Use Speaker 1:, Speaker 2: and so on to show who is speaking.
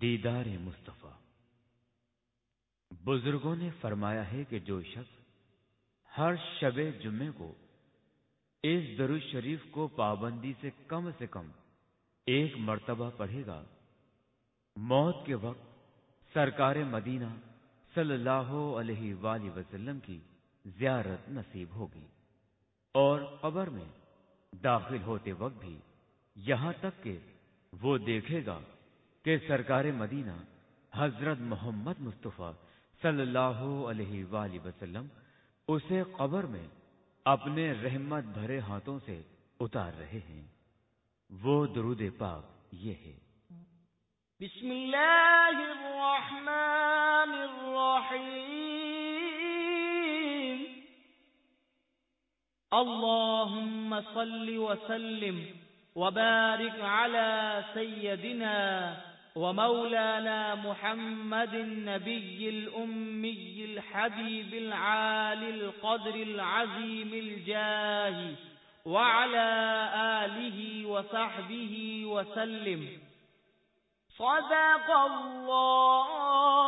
Speaker 1: دیدار مصطفیٰ۔ بزرگوں نے فرمایا ہے کہ جو شخص ہر شب جمعے کو اس درو شریف کو پابندی سے کم سے کم ایک مرتبہ پڑھے گا، موت کے وقت سرکار مدینہ صلی اللہ علیہ وآلہ وسلم کی زیارت نصیب ہوگی اور قبر میں داخل ہوتے وقت بھی یہاں تک کہ وہ دیکھے گا کہ سرکار مدینہ حضرت محمد مصطفیٰ صلی اللہ علیہ وآلہ وسلم اسے قبر میں اپنے رحمت بھرے ہاتھوں سے اتار رہے ہیں۔ وہ درود پاک یہ ہے۔
Speaker 2: بسم اللہ الرحمن الرحیم۔ اللهم صل وسلم وبارك على سيدنا ومولانا محمد النبي الأمي الحبيب العالي القدر العظيم الجاه وعلى آله وصحبه وسلم. صدق الله.